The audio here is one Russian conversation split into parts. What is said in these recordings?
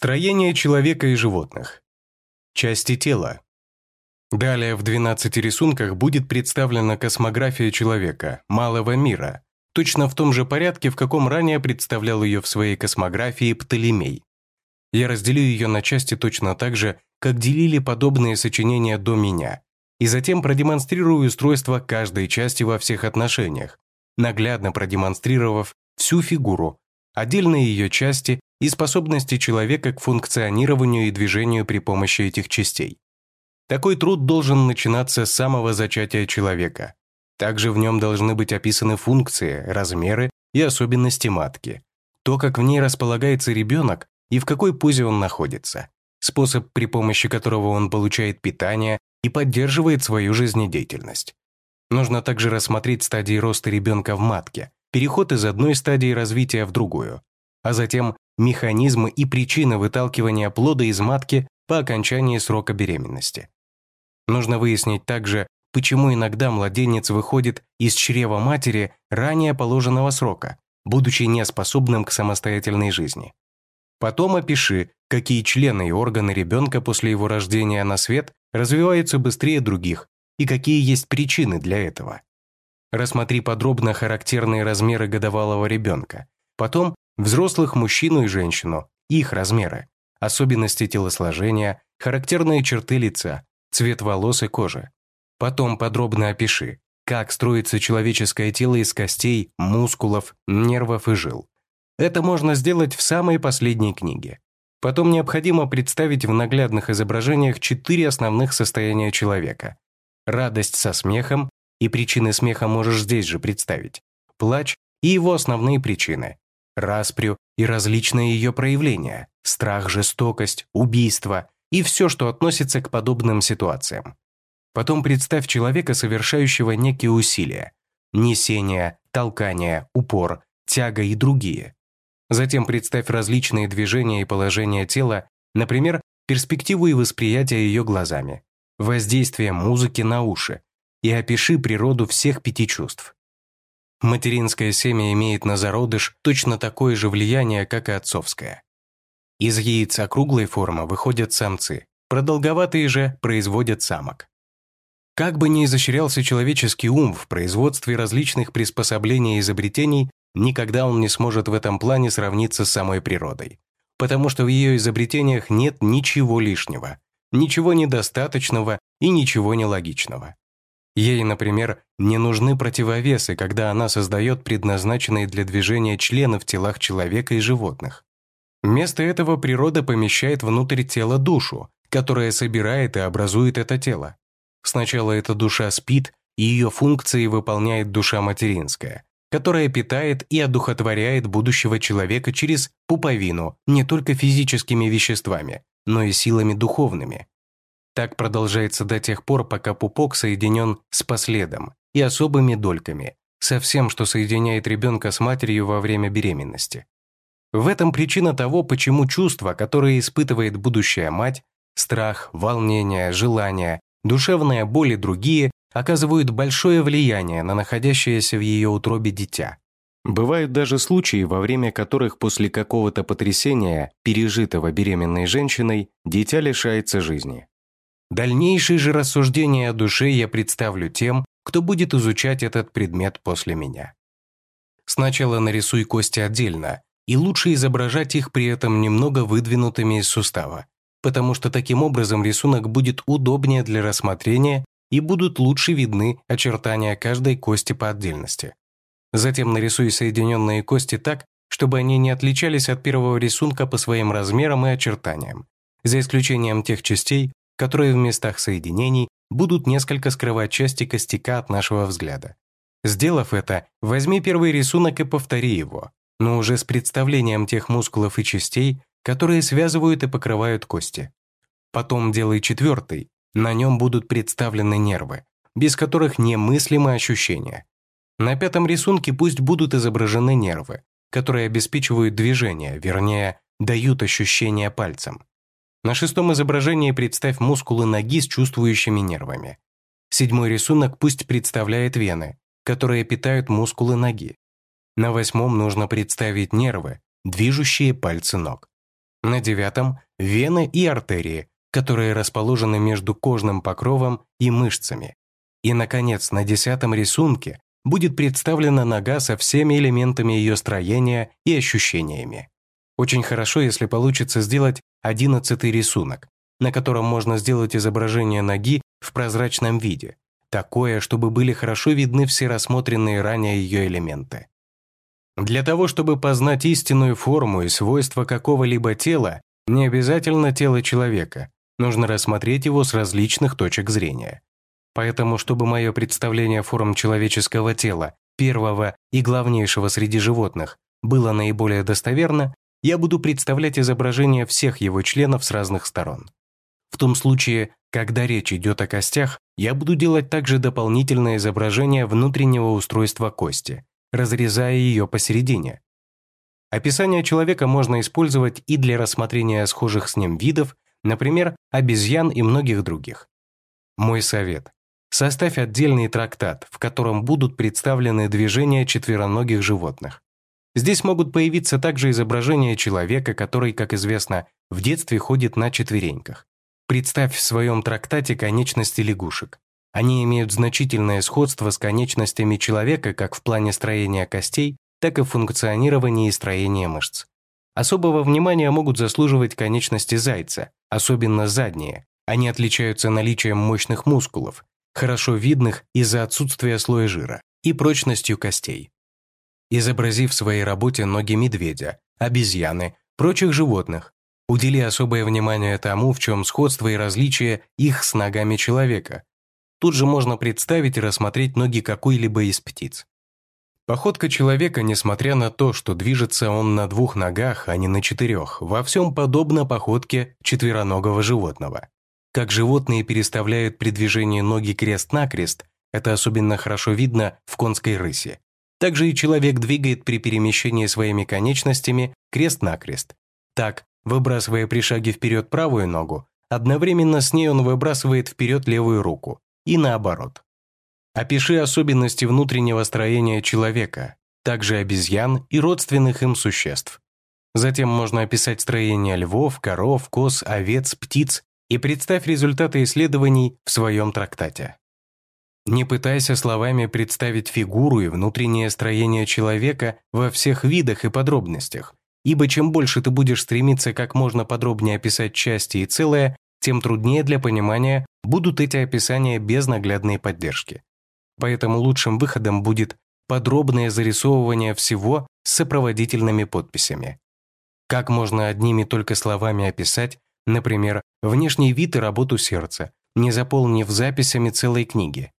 Строение человека и животных. Части тела. Далее в 12 рисунках будет представлена космография человека, малого мира, точно в том же порядке, в каком ранее представлял ее в своей космографии Птолемей. Я разделю ее на части точно так же, как делили подобные сочинения до меня, и затем продемонстрирую устройство каждой части во всех отношениях, наглядно продемонстрировав всю фигуру, отдельные ее части и способности человека к функционированию и движению при помощи этих частей. Такой труд должен начинаться с самого зачатия человека. Также в нем должны быть описаны функции, размеры и особенности матки, то, как в ней располагается ребенок и в какой позе он находится, способ, при помощи которого он получает питание и поддерживает свою жизнедеятельность. Нужно также рассмотреть стадии роста ребенка в матке, переход из одной стадии развития в другую, а затем механизмы и причины выталкивания плода из матки по окончании срока беременности. Нужно выяснить также, почему иногда младенец выходит из чрева матери ранее положенного срока, будучи неспособным к самостоятельной жизни. Потом опиши, какие члены и органы ребенка после его рождения на свет развиваются быстрее других и какие есть причины для этого. Рассмотри подробно характерные размеры годовалого ребенка. Потом взрослых мужчину и женщину, их размеры, особенности телосложения, характерные черты лица, цвет волос и кожи. Потом подробно опиши, как строится человеческое тело из костей, мускулов, нервов и жил. Это можно сделать в самой последней книге. Потом необходимо представить в наглядных изображениях четыре основных состояния человека. Радость со смехом, и причины смеха можешь здесь же представить, плач и его основные причины, распрю и различные ее проявления, страх, жестокость, убийство и все, что относится к подобным ситуациям. Потом представь человека, совершающего некие усилия, несение, толкание, упор, тяга и другие. Затем представь различные движения и положения тела, например, перспективу и восприятие ее глазами, воздействие музыки на уши, и опиши природу всех пяти чувств. Материнское семя имеет на зародыш точно такое же влияние, как и отцовское. Из яиц округлой формы выходят самцы, продолговатые же производят самок. Как бы ни изощрялся человеческий ум в производстве различных приспособлений и изобретений, никогда он не сможет в этом плане сравниться с самой природой, потому что в ее изобретениях нет ничего лишнего, ничего недостаточного и ничего нелогичного. Ей, например, не нужны противовесы, когда она создает предназначенные для движения члены в телах человека и животных. Вместо этого природа помещает внутрь тела душу, которая собирает и образует это тело. Сначала эта душа спит, и ее функции выполняет душа материнская, которая питает и одухотворяет будущего человека через пуповину не только физическими веществами, но и силами духовными. Так продолжается до тех пор, пока пупок соединен с последом и особыми дольками, со всем, что соединяет ребенка с матерью во время беременности. В этом причина того, почему чувства, которые испытывает будущая мать, страх, волнение, желание, душевная боль и другие, оказывают большое влияние на находящееся в ее утробе дитя. Бывают даже случаи, во время которых после какого-то потрясения, пережитого беременной женщиной, дитя лишается жизни. Дальнейшие же рассуждения о душе я представлю тем, кто будет изучать этот предмет после меня. Сначала нарисуй кости отдельно, и лучше изображать их при этом немного выдвинутыми из сустава, потому что таким образом рисунок будет удобнее для рассмотрения и будут лучше видны очертания каждой кости по отдельности. Затем нарисуй соединенные кости так, чтобы они не отличались от первого рисунка по своим размерам и очертаниям, за исключением тех частей, которые в местах соединений будут несколько скрывать части костяка от нашего взгляда. Сделав это, возьми первый рисунок и повтори его, но уже с представлением тех мускулов и частей, которые связывают и покрывают кости. Потом делай четвертый, на нем будут представлены нервы, без которых немыслимы ощущения. На пятом рисунке пусть будут изображены нервы, которые обеспечивают движение, вернее, дают ощущение пальцем. На шестом изображении представь мускулы ноги с чувствующими нервами. Седьмой рисунок пусть представляет вены, которые питают мускулы ноги. На восьмом нужно представить нервы, движущие пальцы ног. На девятом – вены и артерии, которые расположены между кожным покровом и мышцами. И, наконец, на десятом рисунке будет представлена нога со всеми элементами ее строения и ощущениями. Очень хорошо, если получится сделать одиннадцатый рисунок, на котором можно сделать изображение ноги в прозрачном виде, такое, чтобы были хорошо видны все рассмотренные ранее ее элементы. Для того, чтобы познать истинную форму и свойства какого-либо тела, не обязательно тело человека, нужно рассмотреть его с различных точек зрения. Поэтому, чтобы мое представление форм человеческого тела, первого и главнейшего среди животных, было наиболее достоверно, я буду представлять изображение всех его членов с разных сторон. В том случае, когда речь идет о костях, я буду делать также дополнительное изображение внутреннего устройства кости, разрезая ее посередине. Описание человека можно использовать и для рассмотрения схожих с ним видов, например, обезьян и многих других. Мой совет. Составь отдельный трактат, в котором будут представлены движения четвероногих животных. Здесь могут появиться также изображения человека, который, как известно, в детстве ходит на четвереньках. Представь в своем трактате конечности лягушек. Они имеют значительное сходство с конечностями человека как в плане строения костей, так и в функционировании и строении мышц. Особого внимания могут заслуживать конечности зайца, особенно задние. Они отличаются наличием мощных мускулов, хорошо видных из-за отсутствия слоя жира, и прочностью костей. Изобразив в своей работе ноги медведя, обезьяны, прочих животных, удели особое внимание тому, в чем сходство и различие их с ногами человека. Тут же можно представить и рассмотреть ноги какой-либо из птиц. Походка человека, несмотря на то, что движется он на двух ногах, а не на четырех, во всем подобна походке четвероногого животного. Как животные переставляют при движении ноги крест-накрест, это особенно хорошо видно в конской рысе. Также и человек двигает при перемещении своими конечностями крест-накрест. Так, выбрасывая при шаге вперед правую ногу, одновременно с ней он выбрасывает вперед левую руку, и наоборот. Опиши особенности внутреннего строения человека, также обезьян и родственных им существ. Затем можно описать строение львов, коров, коз, овец, птиц и представь результаты исследований в своем трактате. Не пытайся словами представить фигуру и внутреннее строение человека во всех видах и подробностях, ибо чем больше ты будешь стремиться как можно подробнее описать части и целое, тем труднее для понимания будут эти описания без наглядной поддержки. Поэтому лучшим выходом будет подробное зарисовывание всего с сопроводительными подписями. Как можно одними только словами описать, Например, внешний вид и работу сердца, не заполнив записями целой книги.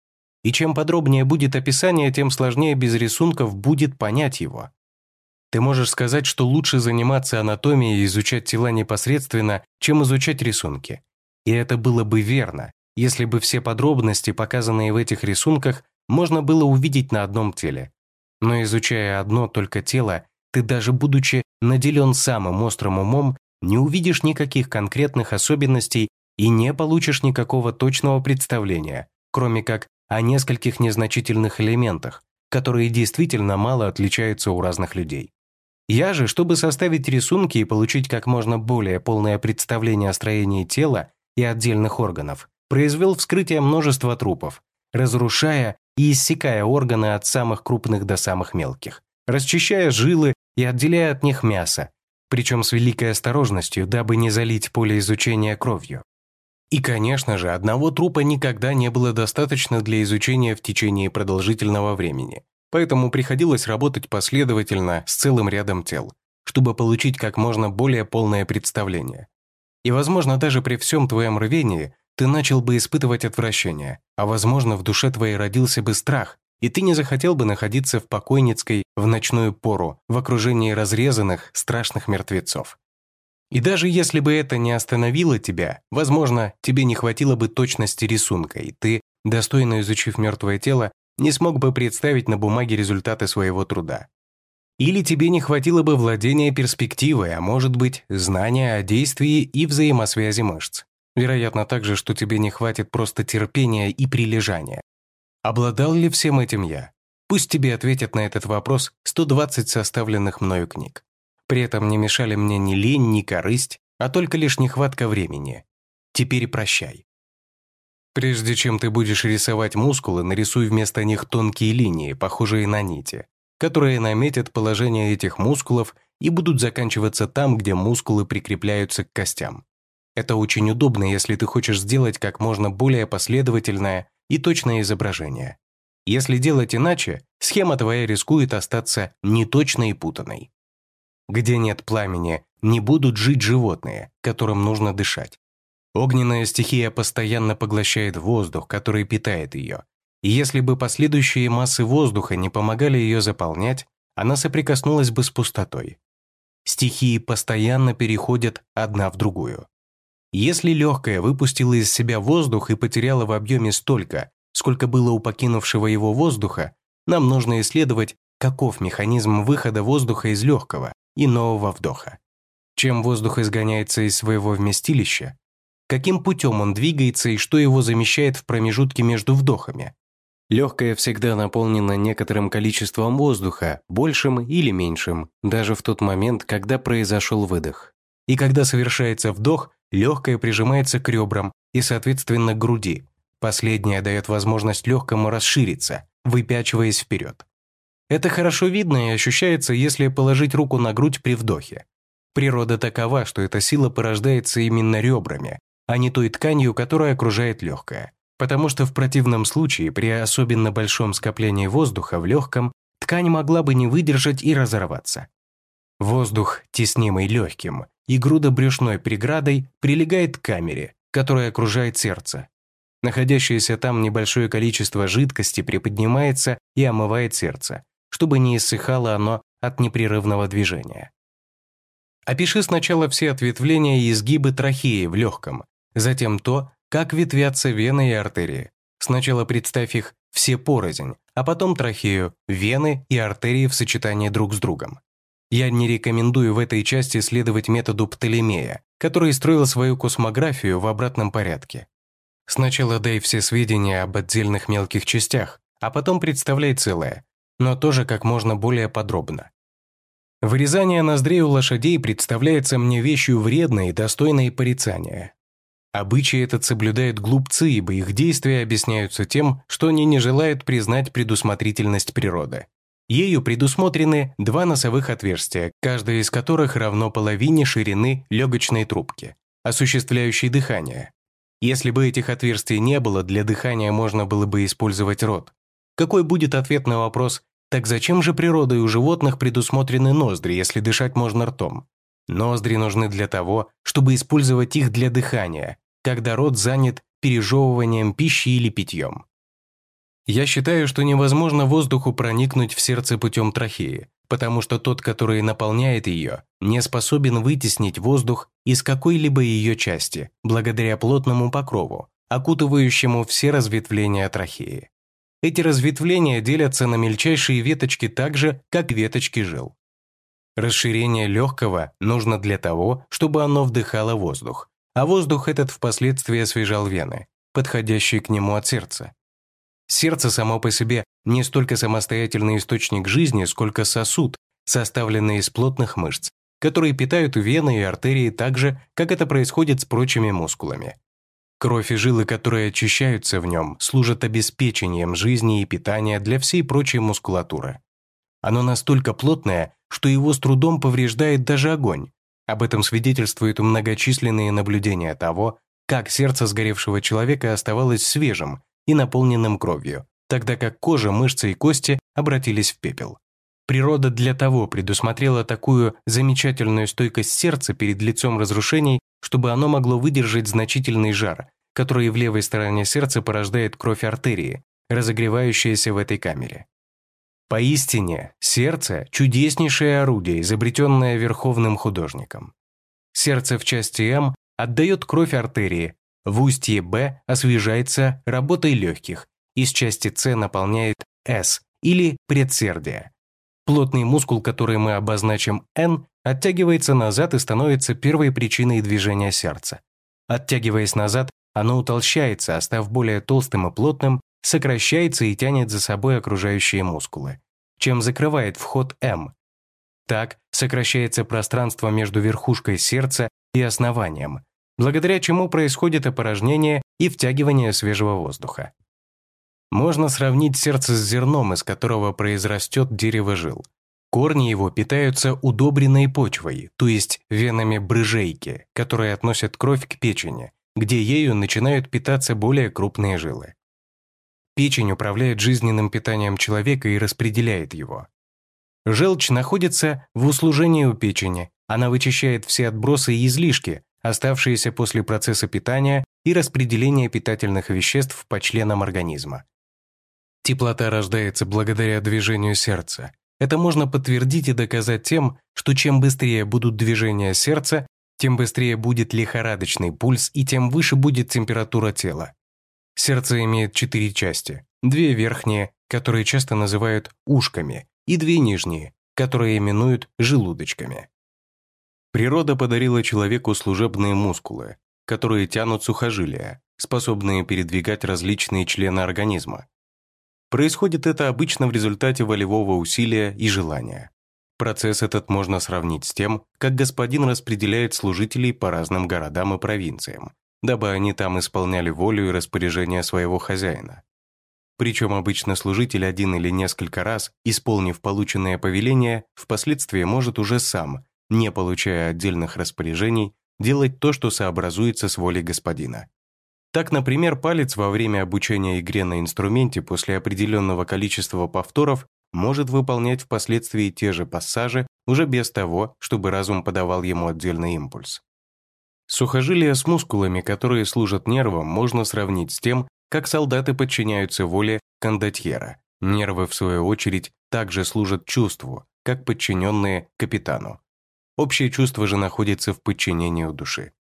И чем подробнее будет описание, тем сложнее без рисунков будет понять его. Ты можешь сказать, что лучше заниматься анатомией и изучать тела непосредственно, чем изучать рисунки. И это было бы верно, если бы все подробности, показанные в этих рисунках, можно было увидеть на одном теле. Но изучая одно только тело, ты даже будучи наделен самым острым умом, не увидишь никаких конкретных особенностей и не получишь никакого точного представления, кроме как о нескольких незначительных элементах, которые действительно мало отличаются у разных людей. Я же, чтобы составить рисунки и получить как можно более полное представление о строении тела и отдельных органов, произвел вскрытие множества трупов, разрушая и иссекая органы от самых крупных до самых мелких, расчищая жилы и отделяя от них мясо, причем с великой осторожностью, дабы не залить поле изучения кровью. И, конечно же, одного трупа никогда не было достаточно для изучения в течение продолжительного времени, поэтому приходилось работать последовательно с целым рядом тел, чтобы получить как можно более полное представление. И, возможно, даже при всем твоем рвении ты начал бы испытывать отвращение, а, возможно, в душе твоей родился бы страх, и ты не захотел бы находиться в покойницкой в ночную пору в окружении разрезанных, страшных мертвецов. И даже если бы это не остановило тебя, возможно, тебе не хватило бы точности рисунка, и ты, достойно изучив мертвое тело, не смог бы представить на бумаге результаты своего труда. Или тебе не хватило бы владения перспективой, а может быть, знания о действии и взаимосвязи мышц. Вероятно также, что тебе не хватит просто терпения и прилежания. Обладал ли всем этим я? Пусть тебе ответят на этот вопрос 120 составленных мною книг. При этом не мешали мне ни лень, ни корысть, а только лишь нехватка времени. Теперь прощай. Прежде чем ты будешь рисовать мускулы, нарисуй вместо них тонкие линии, похожие на нити, которые наметят положение этих мускулов и будут заканчиваться там, где мускулы прикрепляются к костям. Это очень удобно, если ты хочешь сделать как можно более последовательное и точное изображение. Если делать иначе, схема твоя рискует остаться неточной и путанной. Где нет пламени, не будут жить животные, которым нужно дышать. Огненная стихия постоянно поглощает воздух, который питает ее. И если бы последующие массы воздуха не помогали ее заполнять, она соприкоснулась бы с пустотой. Стихии постоянно переходят одна в другую. Если легкая выпустила из себя воздух и потеряла в объеме столько, сколько было у покинувшего его воздуха, нам нужно исследовать, каков механизм выхода воздуха из легкого и нового вдоха. Чем воздух изгоняется из своего вместилища, каким путем он двигается и что его замещает в промежутке между вдохами. Легкое всегда наполнено некоторым количеством воздуха, большим или меньшим, даже в тот момент, когда произошел выдох. И когда совершается вдох, легкое прижимается к ребрам и, соответственно, к груди. Последнее дает возможность легкому расшириться, выпячиваясь вперед. Это хорошо видно и ощущается, если положить руку на грудь при вдохе. Природа такова, что эта сила порождается именно ребрами, а не той тканью, которая окружает легкое. Потому что в противном случае при особенно большом скоплении воздуха в легком ткань могла бы не выдержать и разорваться. Воздух, теснимый легким, и грудобрюшной преградой прилегает к камере, которая окружает сердце. Находящееся там небольшое количество жидкости приподнимается и омывает сердце, чтобы не иссыхало оно от непрерывного движения. Опиши сначала все ответвления и изгибы трахеи в легком, Затем то, как ветвятся вены и артерии. Сначала представь их все порознь, а потом трахею, вены и артерии в сочетании друг с другом. Я не рекомендую в этой части следовать методу Птолемея, который строил свою космографию в обратном порядке. Сначала дай все сведения об отдельных мелких частях, а потом представляй целое, но тоже как можно более подробно. Вырезание ноздрей у лошадей представляется мне вещью вредной и достойной порицания. Обычай этот соблюдают глупцы, ибо их действия объясняются тем, что они не желают признать предусмотрительность природы. Ею предусмотрены два носовых отверстия, каждое из которых равно половине ширины легочной трубки, осуществляющей дыхание. Если бы этих отверстий не было, для дыхания можно было бы использовать рот. Какой будет ответ на вопрос «Так зачем же природой у животных предусмотрены ноздри, если дышать можно ртом?» Ноздри нужны для того, чтобы использовать их для дыхания, когда рот занят пережевыванием пищи или питьем. Я считаю, что невозможно воздуху проникнуть в сердце путем трахеи, потому что тот, который наполняет ее, не способен вытеснить воздух из какой-либо ее части, благодаря плотному покрову, окутывающему все разветвления трахеи. Эти разветвления делятся на мельчайшие веточки так же, как веточки жил. Расширение легкого нужно для того, чтобы оно вдыхало воздух, а воздух этот впоследствии освежал вены, подходящие к нему от сердца. Сердце само по себе не столько самостоятельный источник жизни, сколько сосуд, составленный из плотных мышц, которые питают вены и артерии так же, как это происходит с прочими мускулами. Кровь и жилы, которые очищаются в нем, служат обеспечением жизни и питания для всей прочей мускулатуры. Оно настолько плотное, что его с трудом повреждает даже огонь. Об этом свидетельствуют многочисленные наблюдения того, как сердце сгоревшего человека оставалось свежим и наполненным кровью, тогда как кожа, мышцы и кости обратились в пепел. Природа для того предусмотрела такую замечательную стойкость сердца перед лицом разрушений, чтобы оно могло выдержать значительный жар, который в левой стороне сердца порождает кровь артерии, разогревающаяся в этой камере. Поистине, сердце – чудеснейшее орудие, изобретенное верховным художником. Сердце в части М отдает кровь артерии, в устье Б освежается работой легких, из части С наполняет С или предсердие. Плотный мускул, который мы обозначим N, оттягивается назад и становится первой причиной движения сердца. Оттягиваясь назад, оно утолщается, а став более толстым и плотным, сокращается и тянет за собой окружающие мускулы, чем закрывает вход М. Так сокращается пространство между верхушкой сердца и основанием, благодаря чему происходит опорожнение и втягивание свежего воздуха. Можно сравнить сердце с зерном, из которого произрастет дерево жил. Корни его питаются удобренной почвой, то есть венами брыжейки, которые относят кровь к печени, где ею начинают питаться более крупные жилы. Печень управляет жизненным питанием человека и распределяет его. Желчь находится в услужении у печени, она вычищает все отбросы и излишки, оставшиеся после процесса питания и распределения питательных веществ по членам организма. Теплота рождается благодаря движению сердца. Это можно подтвердить и доказать тем, что чем быстрее будут движения сердца, тем быстрее будет лихорадочный пульс и тем выше будет температура тела. Сердце имеет четыре части. Две верхние, которые часто называют ушками, и две нижние, которые именуют желудочками. Природа подарила человеку служебные мускулы, которые тянут сухожилия, способные передвигать различные члены организма. Происходит это обычно в результате волевого усилия и желания. Процесс этот можно сравнить с тем, как господин распределяет служителей по разным городам и провинциям, дабы они там исполняли волю и распоряжение своего хозяина. Причем обычно служитель один или несколько раз, исполнив полученное повеление, впоследствии может уже сам, не получая отдельных распоряжений, делать то, что сообразуется с волей господина. Так, например, палец во время обучения игре на инструменте после определенного количества повторов может выполнять впоследствии те же пассажи уже без того, чтобы разум подавал ему отдельный импульс. Сухожилия с мускулами, которые служат нервам, можно сравнить с тем, как солдаты подчиняются воле кондотьера. Нервы, в свою очередь, также служат чувству, как подчиненные капитану. Общее чувство же находится в подчинении у души.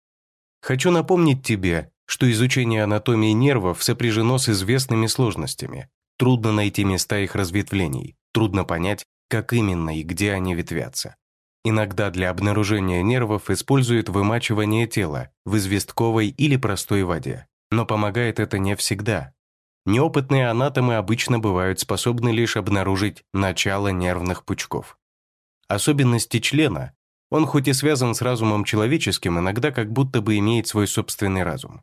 Хочу напомнить тебе, что изучение анатомии нервов сопряжено с известными сложностями. Трудно найти места их разветвлений, трудно понять, как именно и где они ветвятся. Иногда для обнаружения нервов используют вымачивание тела в известковой или простой воде, но помогает это не всегда. Неопытные анатомы обычно бывают способны лишь обнаружить начало нервных пучков. Особенности члена он хоть и связан с разумом человеческим, иногда как будто бы имеет свой собственный разум.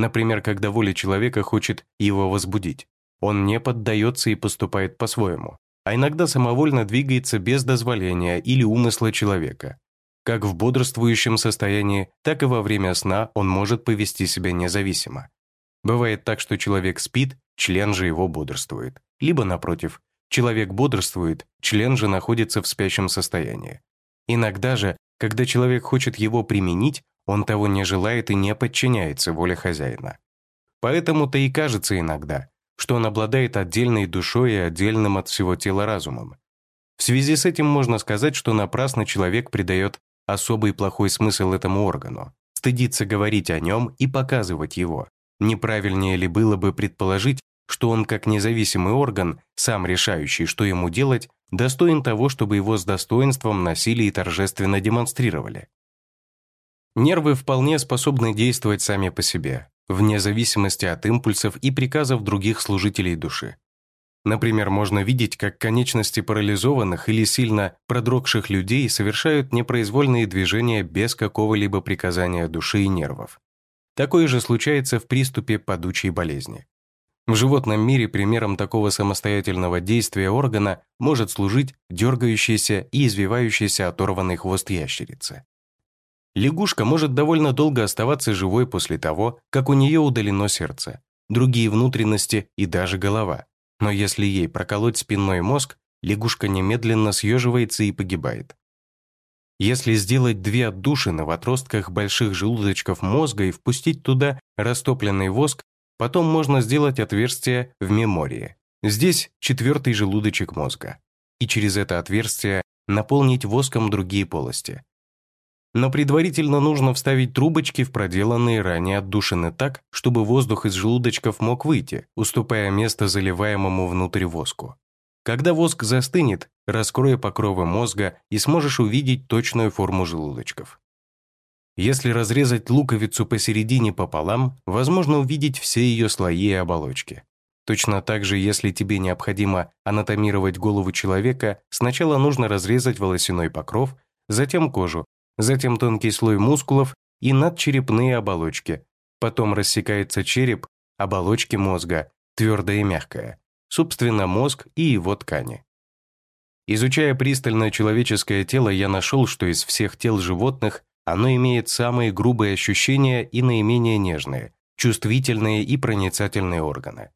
Например, когда воля человека хочет его возбудить. Он не поддается и поступает по-своему, а иногда самовольно двигается без дозволения или умысла человека. Как в бодрствующем состоянии, так и во время сна он может повести себя независимо. Бывает так, что человек спит, член же его бодрствует. Либо, напротив, человек бодрствует, член же находится в спящем состоянии. Иногда же, когда человек хочет его применить, он того не желает и не подчиняется воле хозяина. Поэтому-то и кажется иногда, что он обладает отдельной душой и отдельным от всего тела разумом. В связи с этим можно сказать, что напрасно человек придает особый плохой смысл этому органу, стыдится говорить о нем и показывать его. Неправильнее ли было бы предположить, что он как независимый орган, сам решающий, что ему делать, достоин того, чтобы его с достоинством носили и торжественно демонстрировали. Нервы вполне способны действовать сами по себе, вне зависимости от импульсов и приказов других служителей души. Например, можно видеть, как конечности парализованных или сильно продрогших людей совершают непроизвольные движения без какого-либо приказания души и нервов. Такое же случается в приступе падучей болезни. В животном мире примером такого самостоятельного действия органа может служить дергающийся и извивающийся оторванный хвост ящерицы. Лягушка может довольно долго оставаться живой после того, как у нее удалено сердце, другие внутренности и даже голова. Но если ей проколоть спинной мозг, лягушка немедленно съеживается и погибает. Если сделать две отдушины в отростках больших желудочков мозга и впустить туда растопленный воск, Потом можно сделать отверстие в мемории. Здесь четвертый желудочек мозга. И через это отверстие наполнить воском другие полости. Но предварительно нужно вставить трубочки в проделанные ранее отдушины так, чтобы воздух из желудочков мог выйти, уступая место заливаемому внутрь воску. Когда воск застынет, раскрой покровы мозга и сможешь увидеть точную форму желудочков. Если разрезать луковицу посередине пополам, возможно увидеть все ее слои и оболочки. Точно так же, если тебе необходимо анатомировать голову человека, сначала нужно разрезать волосяной покров, затем кожу, затем тонкий слой мускулов и надчерепные оболочки. Потом рассекается череп, оболочки мозга, твердое и мягкое, собственно, мозг и его ткани. Изучая пристально человеческое тело, я нашел, что из всех тел животных оно имеет самые грубые ощущения и наименее нежные, чувствительные и проницательные органы.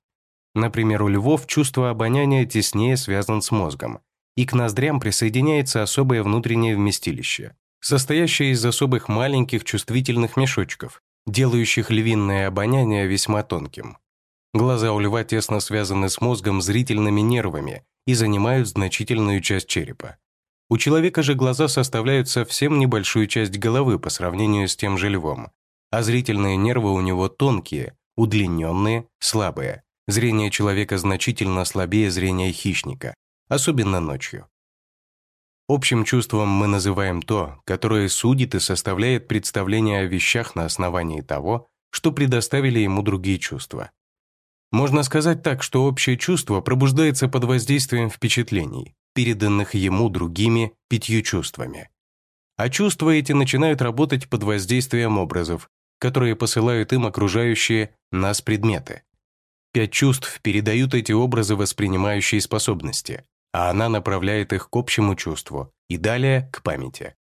Например, у львов чувство обоняния теснее связан с мозгом, и к ноздрям присоединяется особое внутреннее вместилище, состоящее из особых маленьких чувствительных мешочков, делающих львиное обоняние весьма тонким. Глаза у льва тесно связаны с мозгом зрительными нервами и занимают значительную часть черепа. У человека же глаза составляют совсем небольшую часть головы по сравнению с тем же львом, а зрительные нервы у него тонкие, удлиненные, слабые. Зрение человека значительно слабее зрения хищника, особенно ночью. Общим чувством мы называем то, которое судит и составляет представление о вещах на основании того, что предоставили ему другие чувства. Можно сказать так, что общее чувство пробуждается под воздействием впечатлений, переданных ему другими пятью чувствами. А чувства эти начинают работать под воздействием образов, которые посылают им окружающие нас предметы. Пять чувств передают эти образы воспринимающей способности, а она направляет их к общему чувству и далее к памяти.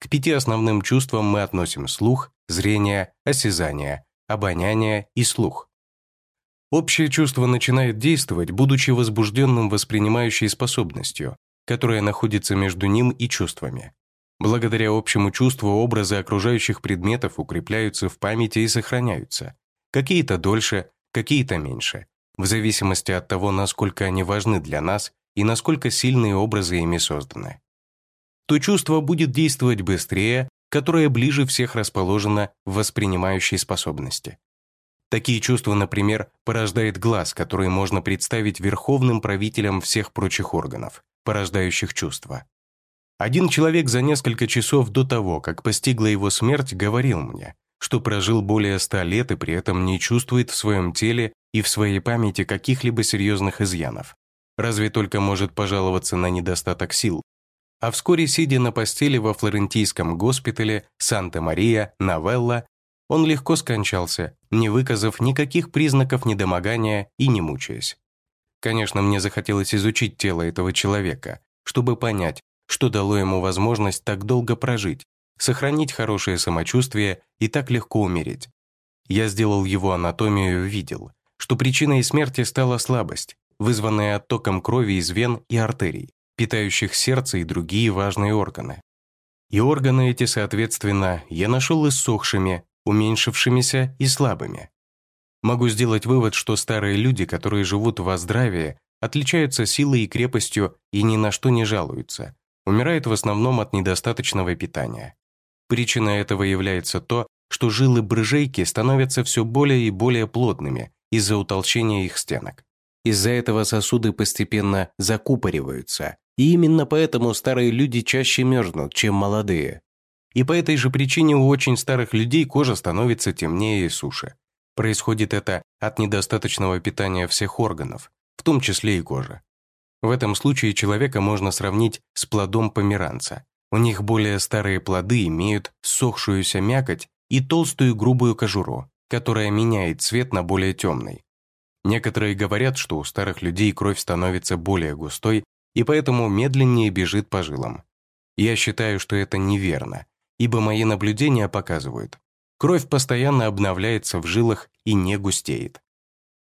К пяти основным чувствам мы относим слух, зрение, осязание, обоняние и слух. Общее чувство начинает действовать, будучи возбужденным воспринимающей способностью, которая находится между ним и чувствами. Благодаря общему чувству образы окружающих предметов укрепляются в памяти и сохраняются. Какие-то дольше, какие-то меньше, в зависимости от того, насколько они важны для нас и насколько сильные образы ими созданы. То чувство будет действовать быстрее, которое ближе всех расположено в воспринимающей способности. Такие чувства, например, порождает глаз, который можно представить верховным правителем всех прочих органов, порождающих чувства. Один человек за несколько часов до того, как постигла его смерть, говорил мне, что прожил более ста лет и при этом не чувствует в своем теле и в своей памяти каких-либо серьезных изъянов. Разве только может пожаловаться на недостаток сил. А вскоре, сидя на постели во флорентийском госпитале Санта-Мария, Новелла, он легко скончался, не выказав никаких признаков недомогания и не мучаясь. Конечно, мне захотелось изучить тело этого человека, чтобы понять, что дало ему возможность так долго прожить, сохранить хорошее самочувствие и так легко умереть. Я сделал его анатомию и увидел, что причиной смерти стала слабость, вызванная оттоком крови из вен и артерий, питающих сердце и другие важные органы. И органы эти, соответственно, я нашел иссохшими, уменьшившимися и слабыми. Могу сделать вывод, что старые люди, которые живут во здравии, отличаются силой и крепостью и ни на что не жалуются, умирает в основном от недостаточного питания. Причиной этого является то, что жилы брыжейки становятся все более и более плотными из-за утолщения их стенок. Из-за этого сосуды постепенно закупориваются, и именно поэтому старые люди чаще мерзнут, чем молодые. И по этой же причине у очень старых людей кожа становится темнее и суше. Происходит это от недостаточного питания всех органов, в том числе и кожи. В этом случае человека можно сравнить с плодом померанца. У них более старые плоды имеют сохшуюся мякоть и толстую грубую кожуру, которая меняет цвет на более темный. Некоторые говорят, что у старых людей кровь становится более густой и поэтому медленнее бежит по жилам. Я считаю, что это неверно, ибо мои наблюдения показывают, кровь постоянно обновляется в жилах и не густеет.